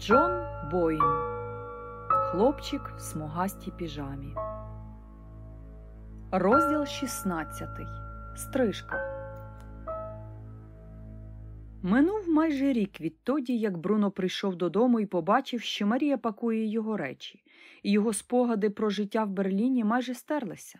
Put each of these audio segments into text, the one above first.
Джон Боїн Хлопчик в смугастій піжамі. Розділ 16. Стрижка. Минув майже рік відтоді, як Бруно прийшов додому і побачив, що Марія пакує його речі, і його спогади про життя в Берліні майже стерлися.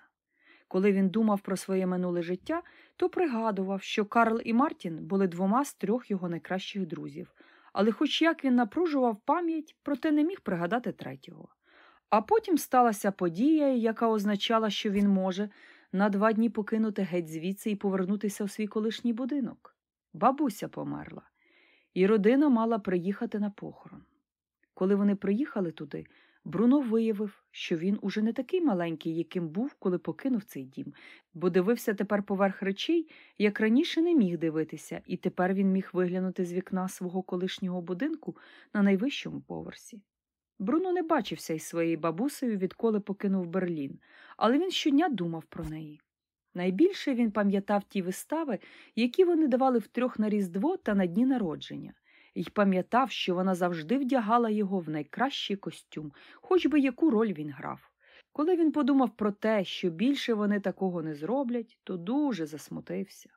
Коли він думав про своє минуле життя, то пригадував, що Карл і Мартін були двома з трьох його найкращих друзів, але хоч як він напружував пам'ять, проте не міг пригадати третього. А потім сталася подія, яка означала, що він може на два дні покинути геть звідси і повернутися в свій колишній будинок. Бабуся померла, і родина мала приїхати на похорон. Коли вони приїхали туди, Бруно виявив, що він уже не такий маленький, яким був, коли покинув цей дім, бо дивився тепер поверх речей, як раніше не міг дивитися, і тепер він міг виглянути з вікна свого колишнього будинку на найвищому поверсі. Бруно не бачився із своєю бабусею, відколи покинув Берлін, але він щодня думав про неї. Найбільше він пам'ятав ті вистави, які вони давали втрьох на Різдво та на дні народження, і пам'ятав, що вона завжди вдягала його в найкращий костюм, хоч би яку роль він грав. Коли він подумав про те, що більше вони такого не зроблять, то дуже засмутився.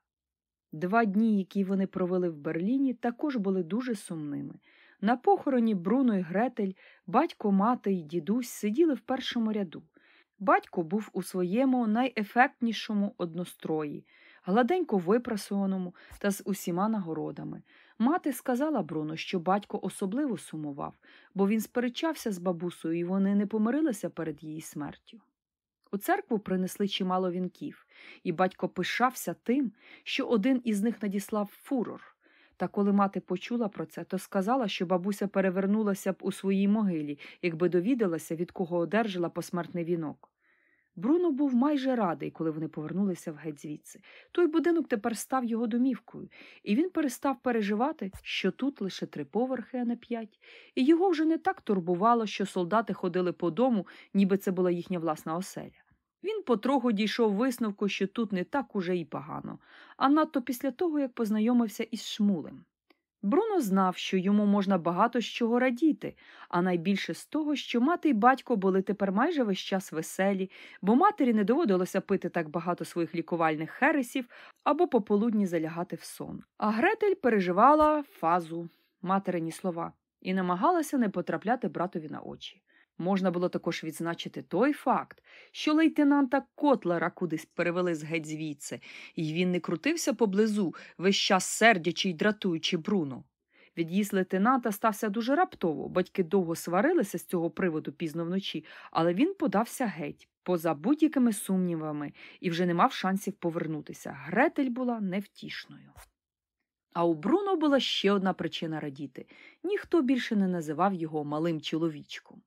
Два дні, які вони провели в Берліні, також були дуже сумними. На похороні Бруно і Гретель, батько, мати і дідусь сиділи в першому ряду. Батько був у своєму найефектнішому однострої, гладенько випрасованому та з усіма нагородами. Мати сказала Бруно, що батько особливо сумував, бо він сперечався з бабусею, і вони не помирилися перед її смертю. У церкву принесли чимало вінків, і батько пишався тим, що один із них надіслав фурор. Та коли мати почула про це, то сказала, що бабуся перевернулася б у своїй могилі, якби довідалася, від кого одержала посмертний вінок. Бруно був майже радий, коли вони повернулися в геть звідси. Той будинок тепер став його домівкою, і він перестав переживати, що тут лише три поверхи, а не п'ять, і його вже не так турбувало, що солдати ходили по дому, ніби це була їхня власна оселя. Він потроху дійшов висновку, що тут не так уже й погано, а надто після того, як познайомився із Шмулем. Бруно знав, що йому можна багато з чого радіти, а найбільше з того, що мати й батько були тепер майже весь час веселі, бо матері не доводилося пити так багато своїх лікувальних хересів або пополудні залягати в сон. А Гретель переживала фазу материні слова і намагалася не потрапляти братові на очі. Можна було також відзначити той факт, що лейтенанта Котлера кудись перевели з геть звідси, і він не крутився поблизу, весь час сердячи й дратуючи Бруно. Від'їзд лейтенанта стався дуже раптово, батьки довго сварилися з цього приводу пізно вночі, але він подався геть, поза будь-якими сумнівами, і вже не мав шансів повернутися. Гретель була невтішною. А у Бруно була ще одна причина радіти ніхто більше не називав його малим чоловічком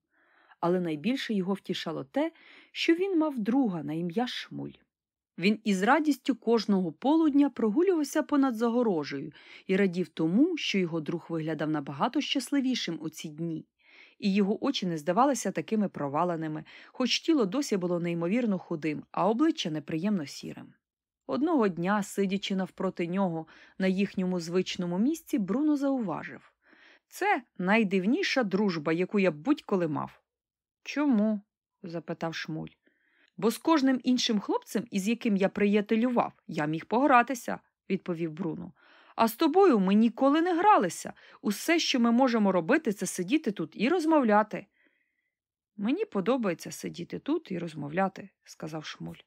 але найбільше його втішало те, що він мав друга на ім'я Шмуль. Він із радістю кожного полудня прогулювався понад загорожею і радів тому, що його друг виглядав набагато щасливішим у ці дні, і його очі не здавалися такими проваленими, хоч тіло досі було неймовірно худим, а обличчя неприємно сірим. Одного дня, сидячи навпроти нього на їхньому звичному місці, Бруно зауважив це найдивніша дружба, яку я будь-коли мав. Чому? запитав Шмуль. Бо з кожним іншим хлопцем, із яким я приятелював, я міг погратися, відповів Бруно. А з тобою ми ніколи не гралися. Усе, що ми можемо робити, це сидіти тут і розмовляти. Мені подобається сидіти тут і розмовляти, сказав Шмуль.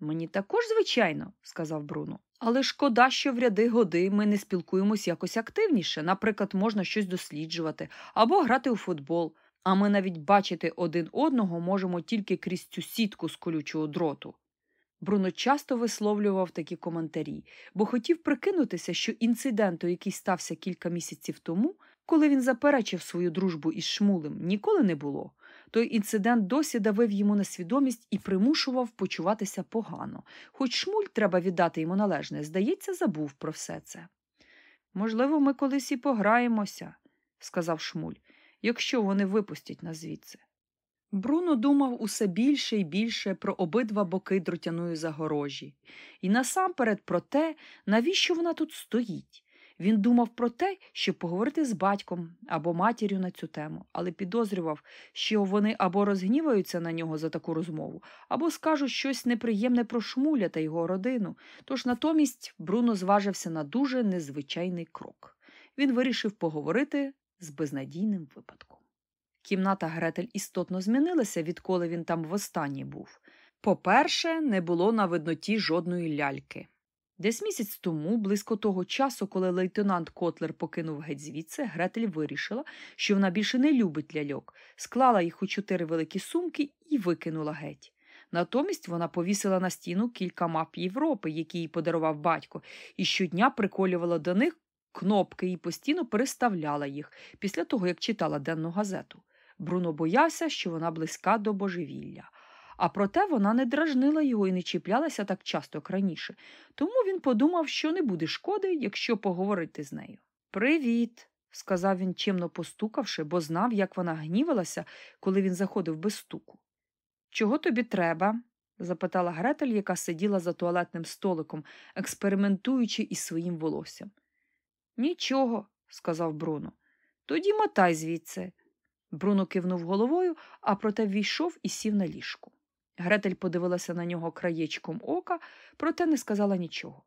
Мені також, звичайно, сказав Бруно. Але шкода, що в ряди годи ми не спілкуємось якось активніше. Наприклад, можна щось досліджувати або грати у футбол. А ми навіть бачити один одного можемо тільки крізь цю сітку з колючого дроту. Бруно часто висловлював такі коментарі, бо хотів прикинутися, що інциденту, який стався кілька місяців тому, коли він заперечив свою дружбу із Шмулем, ніколи не було. Той інцидент досі давив йому на свідомість і примушував почуватися погано, хоч Шмуль, треба віддати йому належне, здається, забув про все це. Можливо, ми колись і пограємося, сказав Шмуль якщо вони випустять нас звідси. Бруно думав усе більше і більше про обидва боки дротяної загорожі, і насамперед про те, навіщо вона тут стоїть. Він думав про те, щоб поговорити з батьком або матір'ю на цю тему, але підозрював, що вони або розгніваються на нього за таку розмову, або скажуть щось неприємне про шмуля та його родину. Тож натомість Бруно зважився на дуже незвичайний крок. Він вирішив поговорити з безнадійним випадком. Кімната Гретель істотно змінилася, відколи він там востаннє був. По-перше, не було на видноті жодної ляльки. Десь місяць тому, близько того часу, коли лейтенант Котлер покинув геть звідси, Гретель вирішила, що вона більше не любить ляльок, склала їх у чотири великі сумки і викинула геть. Натомість вона повісила на стіну кілька мап Європи, які їй подарував батько, і щодня приколювала до них кнопки і постійно переставляла їх після того, як читала денну газету. Бруно боявся, що вона близька до божевілля. А проте вона не дражнила його і не чіплялася так часто, як раніше, тому він подумав, що не буде шкоди, якщо поговорити з нею. Привіт, сказав він, чимно постукавши, бо знав, як вона гнівалася, коли він заходив без стуку. Чого тобі треба? запитала Гретель, яка сиділа за туалетним столиком, експериментуючи із своїм волоссям. Нічого, сказав Бруно. Тоді мотай звідси. Бруно кивнув головою, а проте ввійшов і сів на ліжку. Гретель подивилася на нього краєчком ока, проте не сказала нічого.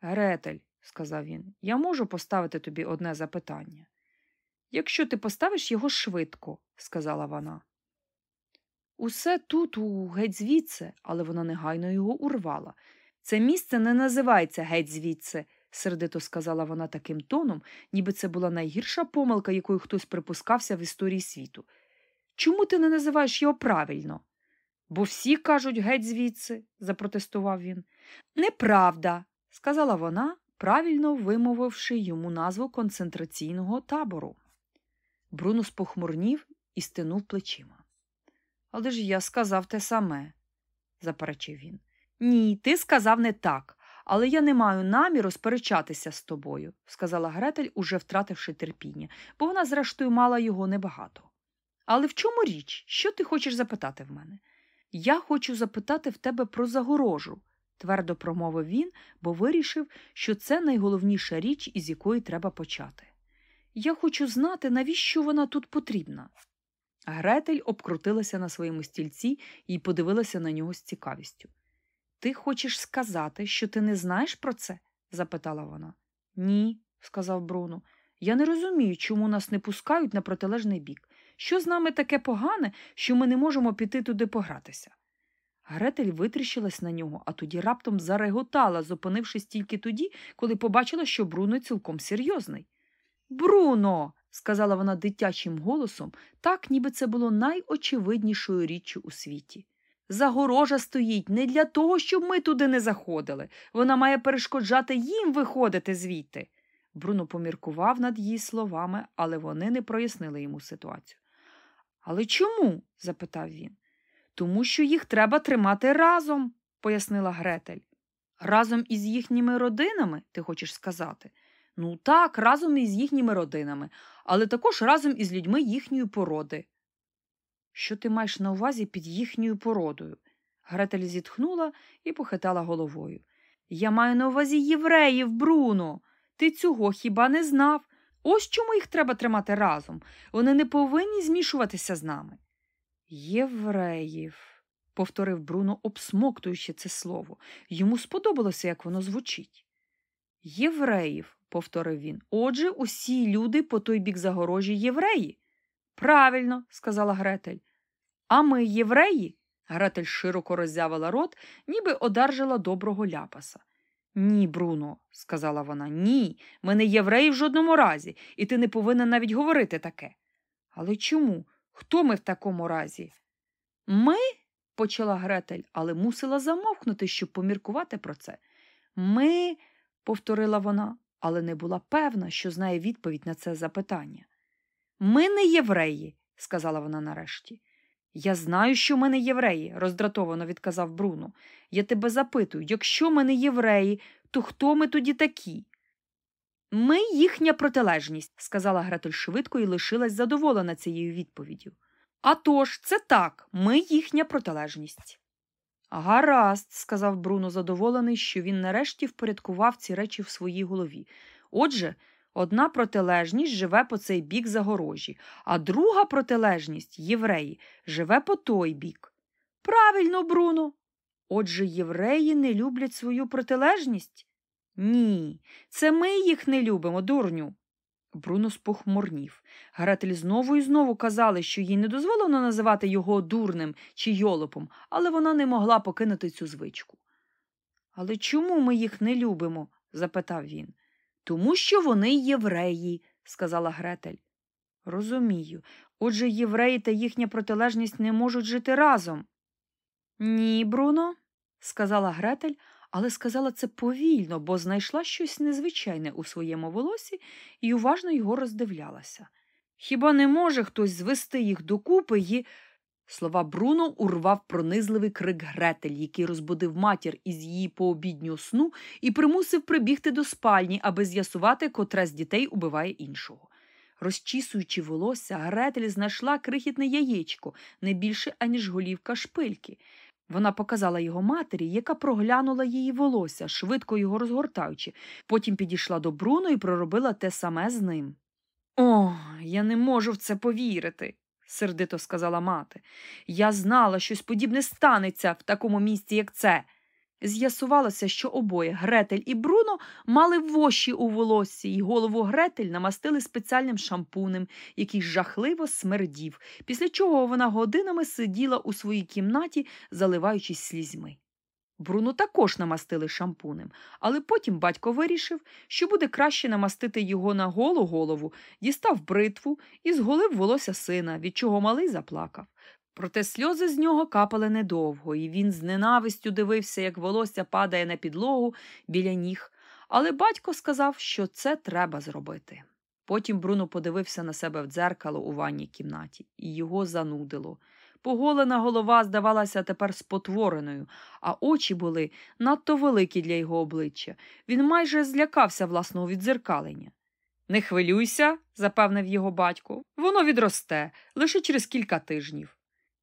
Гретель, сказав він, я можу поставити тобі одне запитання. Якщо ти поставиш його швидко, сказала вона. Усе тут, у геть звідси, але вона негайно його урвала. Це місце не називається геть звідси, сердито сказала вона таким тоном, ніби це була найгірша помилка, якою хтось припускався в історії світу. Чому ти не називаєш його правильно? Бо всі кажуть геть звідси, запротестував він. Неправда, сказала вона, правильно вимовивши йому назву концентраційного табору. Бруно спохмурнів і стинув плечима. Але ж я сказав те саме, заперечив він. Ні, ти сказав не так, але я не маю наміру сперечатися з тобою, сказала Гретель, уже втративши терпіння, бо вона, зрештою, мала його небагато. Але в чому річ? Що ти хочеш запитати в мене? Я хочу запитати в тебе про загорожу, твердо промовив він, бо вирішив, що це найголовніша річ, із якої треба почати. Я хочу знати, навіщо вона тут потрібна. Гретель обкрутилася на своєму стільці і подивилася на нього з цікавістю. Ти хочеш сказати, що ти не знаєш про це? запитала вона. Ні, сказав Бруно. Я не розумію, чому нас не пускають на протилежний бік. Що з нами таке погане, що ми не можемо піти туди погратися? Гретель витріщилась на нього, а тоді раптом зареготала, зупинившись тільки тоді, коли побачила, що Бруно цілком серйозний. Бруно, сказала вона дитячим голосом, так, ніби це було найочевиднішою річчю у світі. Загорожа стоїть не для того, щоб ми туди не заходили. Вона має перешкоджати їм виходити звідти. Бруно поміркував над її словами, але вони не прояснили йому ситуацію. Але чому? запитав він. Тому що їх треба тримати разом, пояснила Гретель. Разом із їхніми родинами, ти хочеш сказати? Ну так, разом із їхніми родинами, але також разом із людьми їхньої породи. Що ти маєш на увазі під їхньою породою? Гретель зітхнула і похитала головою. Я маю на увазі євреїв, Бруно. Ти цього хіба не знав? Ось чому їх треба тримати разом. Вони не повинні змішуватися з нами. Євреїв, повторив Бруно, обсмоктуючи це слово. Йому сподобалося, як воно звучить. Євреїв, повторив він. Отже, усі люди по той бік загорожі євреї. Правильно, сказала Гретель. А ми євреї? Гретель широко роззявила рот, ніби одержала доброго ляпаса. Ні, Бруно, сказала вона, ні. Ми не євреї в жодному разі, і ти не повинен навіть говорити таке. Але чому? Хто ми в такому разі? Ми, почала Гретель, але мусила замовкнути, щоб поміркувати про це. Ми, повторила вона, але не була певна, що знає відповідь на це запитання. Ми не євреї, сказала вона нарешті. Я знаю, що ми не євреї, роздратовано відказав Бруно. Я тебе запитую, якщо ми не євреї, то хто ми тоді такі? Ми їхня протилежність, сказала Гретель швидко і лишилась задоволена цією відповіддю. «А тож, це так, ми їхня протилежність. Гаразд, сказав Бруно, задоволений, що він нарешті впорядкував ці речі в своїй голові. Отже, одна протилежність живе по цей бік загорожі, а друга протилежність євреї живе по той бік. Правильно, Бруно. Отже, євреї не люблять свою протилежність? Ні, це ми їх не любимо, дурню. Бруно спохмурнів. Гретель знову і знову казали, що їй не дозволено називати його дурним чи йолопом, але вона не могла покинути цю звичку. Але чому ми їх не любимо? запитав він. Тому що вони євреї, сказала Гретель. Розумію. Отже, євреї та їхня протилежність не можуть жити разом. Ні, Бруно, сказала Гретель, але сказала це повільно, бо знайшла щось незвичайне у своєму волосі і уважно його роздивлялася. Хіба не може хтось звести їх докупи і. Слова Бруно урвав пронизливий крик Гретель, який розбудив матір із її пообіднього сну і примусив прибігти до спальні, аби з'ясувати, котре з дітей убиває іншого. Розчісуючи волосся, Гретель знайшла крихітне яєчко не більше, аніж голівка шпильки. Вона показала його матері, яка проглянула її волосся, швидко його розгортаючи, потім підійшла до Бруно і проробила те саме з ним. О, я не можу в це повірити, сердито сказала мати. Я знала, щось подібне станеться в такому місці, як це. З'ясувалося, що обоє Гретель і Бруно мали воші у волоссі, і голову Гретель намастили спеціальним шампунем, який жахливо смердів, після чого вона годинами сиділа у своїй кімнаті, заливаючись слізьми. Бруно також намастили шампунем, але потім батько вирішив, що буде краще намастити його на голу голову, дістав бритву і зголив волосся сина, від чого малий заплакав. Проте сльози з нього капали недовго, і він з ненавистю дивився, як волосся падає на підлогу біля ніг. Але батько сказав, що це треба зробити. Потім Бруно подивився на себе в дзеркало у ванній кімнаті, і його занудило. Поголена голова здавалася тепер спотвореною, а очі були надто великі для його обличчя. Він майже злякався власного відзеркалення. Не хвилюйся, запевнив його батько, воно відросте лише через кілька тижнів.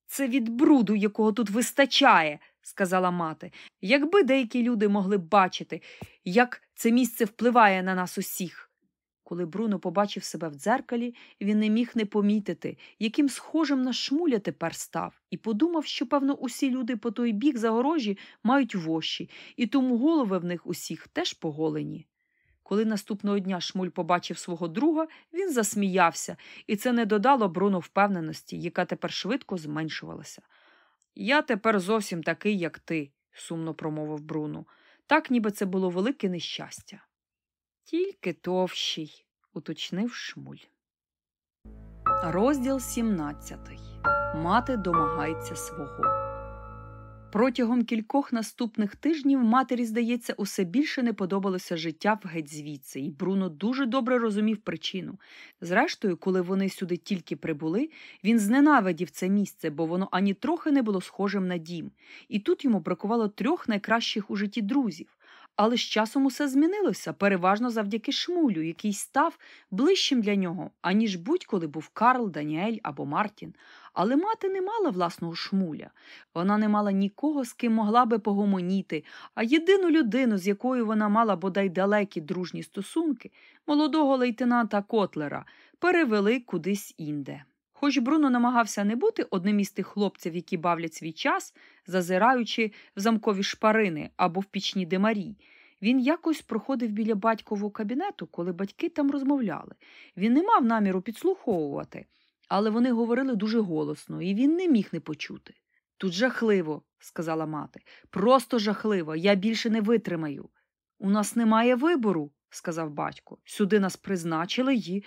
Це від бруду, якого тут вистачає, сказала мати. Якби деякі люди могли бачити, як це місце впливає на нас усіх. Коли Бруно побачив себе в дзеркалі, він не міг не помітити, яким схожим на шмуля тепер став, і подумав, що, певно, усі люди по той бік загорожі мають воші, і тому голови в них усіх теж поголені. Коли наступного дня Шмуль побачив свого друга, він засміявся, і це не додало Бруно впевненості, яка тепер швидко зменшувалася. Я тепер зовсім такий, як ти, сумно промовив Бруно. Так, ніби це було велике нещастя. Тільки товщий, уточнив Шмуль. Розділ 17. Мати домагається свого. Протягом кількох наступних тижнів матері, здається, усе більше не подобалося життя в геть звідси, і Бруно дуже добре розумів причину. Зрештою, коли вони сюди тільки прибули, він зненавидів це місце, бо воно ані трохи не було схожим на дім, і тут йому бракувало трьох найкращих у житті друзів. Але з часом усе змінилося, переважно завдяки шмулю, який став ближчим для нього, аніж будь-коли був Карл, Даніель або Мартін. Але мати не мала власного шмуля. Вона не мала нікого, з ким могла би погомоніти, а єдину людину, з якою вона мала бодай далекі дружні стосунки, молодого лейтенанта Котлера, перевели кудись інде. Хоч Бруно намагався не бути одним із тих хлопців, які бавлять свій час, зазираючи в замкові шпарини або в пічні димарі, він якось проходив біля батькового кабінету, коли батьки там розмовляли. Він не мав наміру підслуховувати, але вони говорили дуже голосно, і він не міг не почути. Тут жахливо, сказала мати. Просто жахливо, я більше не витримаю. У нас немає вибору, сказав батько. Сюди нас призначили і.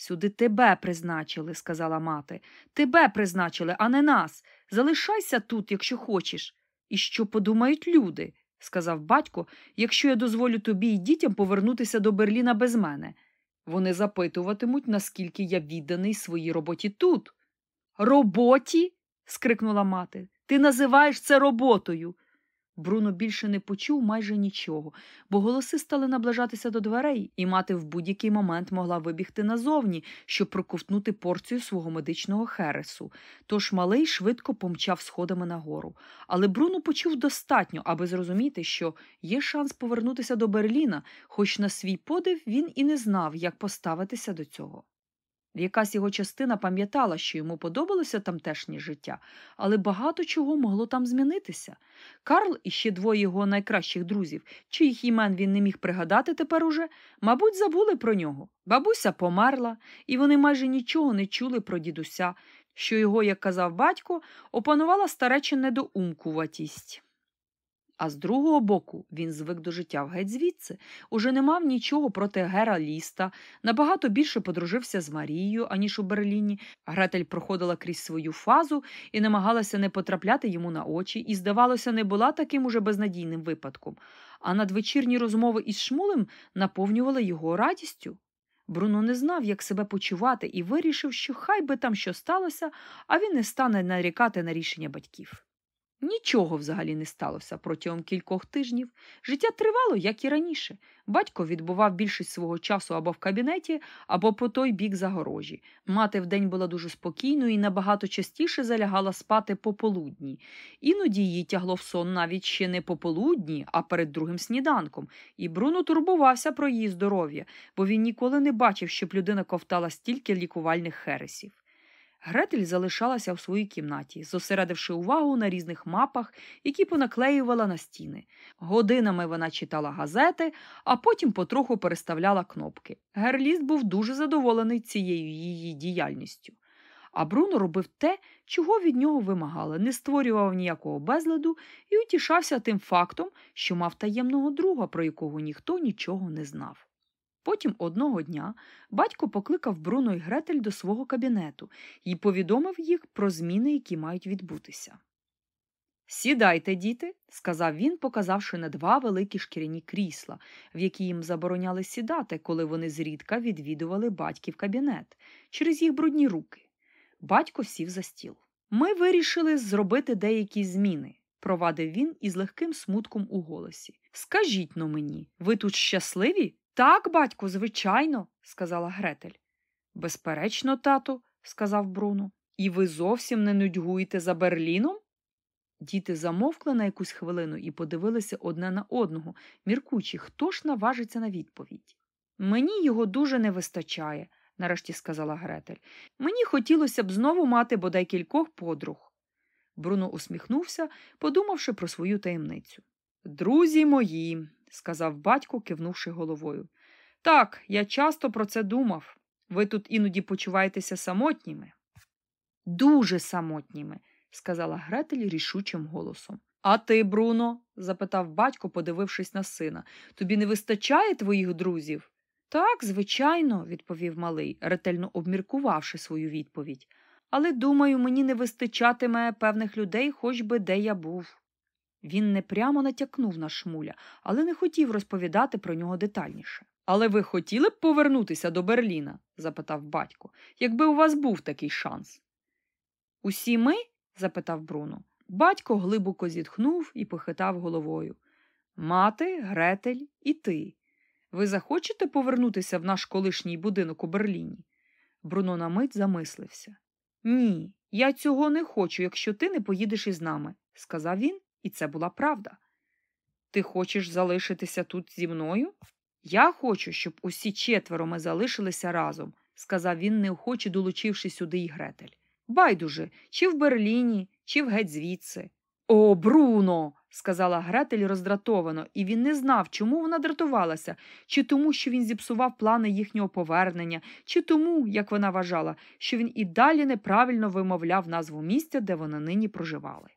Сюди тебе призначили, сказала мати. Тебе призначили, а не нас. Залишайся тут, якщо хочеш. І що подумають люди, сказав батько, якщо я дозволю тобі і дітям повернутися до Берліна без мене. Вони запитуватимуть, наскільки я відданий своїй роботі тут. Роботі? скрикнула мати. Ти називаєш це роботою. Бруно більше не почув майже нічого, бо голоси стали наближатися до дверей, і мати в будь-який момент могла вибігти назовні, щоб проковтнути порцію свого медичного хересу. Тож малий швидко помчав сходами нагору. Але Бруно почув достатньо, аби зрозуміти, що є шанс повернутися до Берліна, хоч на свій подив він і не знав, як поставитися до цього. Якась його частина пам'ятала, що йому подобалося тамтешнє життя, але багато чого могло там змінитися. Карл і ще двоє його найкращих друзів, чиїх імен він не міг пригадати тепер уже, мабуть, забули про нього. Бабуся померла, і вони майже нічого не чули про дідуся, що його, як казав батько, опанувала стареча недоумкуватість. А з другого боку, він звик до життя в геть звідси, уже не мав нічого проти Гера Ліста, набагато більше подружився з Марією, аніж у Берліні. Гретель проходила крізь свою фазу і намагалася не потрапляти йому на очі, і, здавалося, не була таким уже безнадійним випадком. А надвечірні розмови із Шмулем наповнювали його радістю. Бруно не знав, як себе почувати, і вирішив, що хай би там що сталося, а він не стане нарікати на рішення батьків. Нічого взагалі не сталося протягом кількох тижнів. Життя тривало, як і раніше. Батько відбував більшість свого часу або в кабінеті, або по той бік загорожі. Мати вдень була дуже спокійною і набагато частіше залягала спати пополудні. Іноді її тягло в сон навіть ще не пополудні, а перед другим сніданком. І Бруно турбувався про її здоров'я, бо він ніколи не бачив, щоб людина ковтала стільки лікувальних хересів. Гретель залишалася в своїй кімнаті, зосередивши увагу на різних мапах, які понаклеювала на стіни. Годинами вона читала газети, а потім потроху переставляла кнопки. Герліст був дуже задоволений цією її діяльністю. А Бруно робив те, чого від нього вимагали, не створював ніякого безладу і утішався тим фактом, що мав таємного друга, про якого ніхто нічого не знав. Потім одного дня батько покликав Бруно і Гретель до свого кабінету і повідомив їх про зміни, які мають відбутися. Сідайте, діти, сказав він, показавши на два великі шкіряні крісла, в які їм забороняли сідати, коли вони зрідка відвідували батьків кабінет через їх брудні руки. Батько сів за стіл. Ми вирішили зробити деякі зміни, провадив він із легким смутком у голосі. Скажіть но мені, ви тут щасливі? Так, батьку, звичайно, сказала Гретель. Безперечно, тату, сказав Бруно. І ви зовсім не нудьгуєте за Берліном? Діти замовкли на якусь хвилину і подивилися одне на одного, міркучи, хто ж наважиться на відповідь. Мені його дуже не вистачає, нарешті сказала Гретель. Мені хотілося б знову мати бодай кількох подруг. Бруно усміхнувся, подумавши про свою таємницю. Друзі мої, сказав батько, кивнувши головою. Так, я часто про це думав. Ви тут іноді почуваєтеся самотніми. Дуже самотніми, сказала Гретель рішучим голосом. А ти, Бруно? запитав батько, подивившись на сина. Тобі не вистачає твоїх друзів? Так, звичайно, відповів малий, ретельно обміркувавши свою відповідь. Але, думаю, мені не вистачатиме певних людей, хоч би де я був. Він не прямо натякнув на шмуля, але не хотів розповідати про нього детальніше. Але ви хотіли б повернутися до Берліна? запитав батько, якби у вас був такий шанс. Усі ми? запитав Бруно. Батько глибоко зітхнув і похитав головою. Мати, Гретель і ти. Ви захочете повернутися в наш колишній будинок у Берліні? Бруно на мить замислився. Ні, я цього не хочу, якщо ти не поїдеш із нами, сказав він і це була правда. Ти хочеш залишитися тут зі мною? Я хочу, щоб усі четверо ми залишилися разом, сказав він, неохоче долучивши сюди й Гретель. Байдуже, чи в Берліні, чи в геть звідси. О, Бруно, сказала Гретель роздратовано, і він не знав, чому вона дратувалася, чи тому, що він зіпсував плани їхнього повернення, чи тому, як вона вважала, що він і далі неправильно вимовляв назву місця, де вони нині проживали.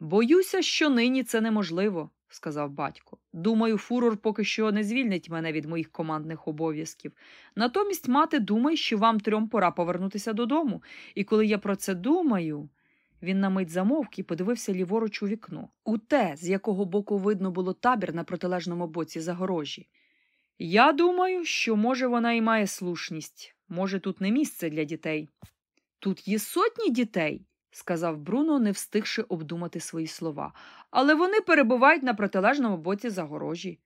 Боюся, що нині це неможливо, сказав батько. Думаю, фурор поки що не звільнить мене від моїх командних обов'язків. Натомість мати думає, що вам трьом пора повернутися додому, і коли я про це думаю. Він на мить замовк і подивився ліворуч у вікно, у те, з якого боку видно було табір на протилежному боці загорожі. Я думаю, що, може, вона і має слушність, може, тут не місце для дітей. Тут є сотні дітей, сказав Бруно, не встигши обдумати свої слова. Але вони перебувають на протилежному боці загорожі.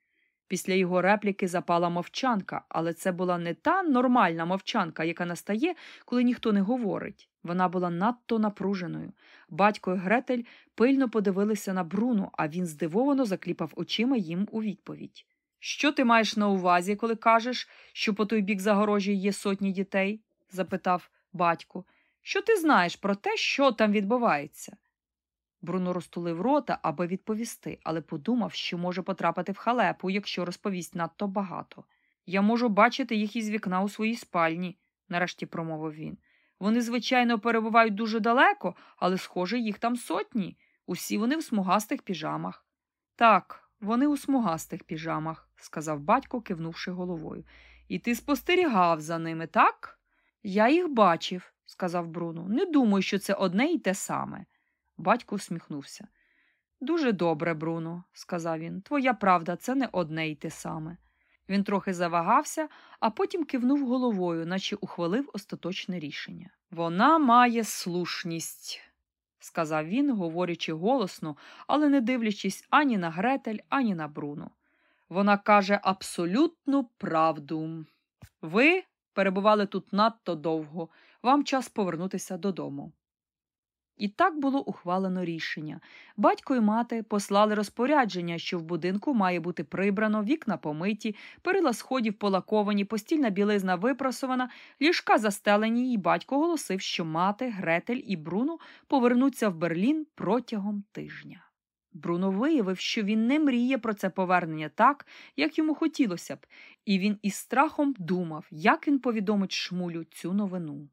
Після його репліки запала мовчанка, але це була не та нормальна мовчанка, яка настає, коли ніхто не говорить. Вона була надто напруженою. Батько і Гретель пильно подивилися на Бруно, а він здивовано закліпав очима їм у відповідь. Що ти маєш на увазі, коли кажеш, що по той бік загорожі є сотні дітей? запитав батько. Що ти знаєш про те, що там відбувається? Бруно розтулив рота, аби відповісти, але подумав, що може потрапити в халепу, якщо розповість надто багато. Я можу бачити їх із вікна у своїй спальні, нарешті промовив він. Вони, звичайно, перебувають дуже далеко, але, схоже, їх там сотні. Усі вони в смугастих піжамах. Так, вони у смугастих піжамах, сказав батько, кивнувши головою. І ти спостерігав за ними, так? Я їх бачив, сказав Бруно. Не думаю, що це одне і те саме. Батько усміхнувся. Дуже добре, Бруно, сказав він. Твоя правда, це не одне й те саме. Він трохи завагався, а потім кивнув головою, наче ухвалив остаточне рішення. Вона має слушність, сказав він, говорячи голосно, але не дивлячись ані на Гретель, ані на Бруно. Вона каже абсолютну правду. Ви перебували тут надто довго, вам час повернутися додому. І так було ухвалено рішення. Батько і мати послали розпорядження, що в будинку має бути прибрано, вікна помиті, перила сходів полаковані, постільна білизна випрасована, ліжка застелені, і батько оголосив, що мати, Гретель і Бруно повернуться в Берлін протягом тижня. Бруно виявив, що він не мріє про це повернення так, як йому хотілося б, і він із страхом думав, як він повідомить шмулю цю новину.